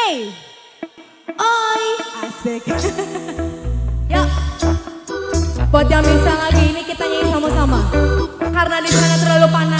Hey, oi, asik. Yuk, buat yang bisa lagi ini kita nyanyi sama-sama. Karena di sana terlalu panas.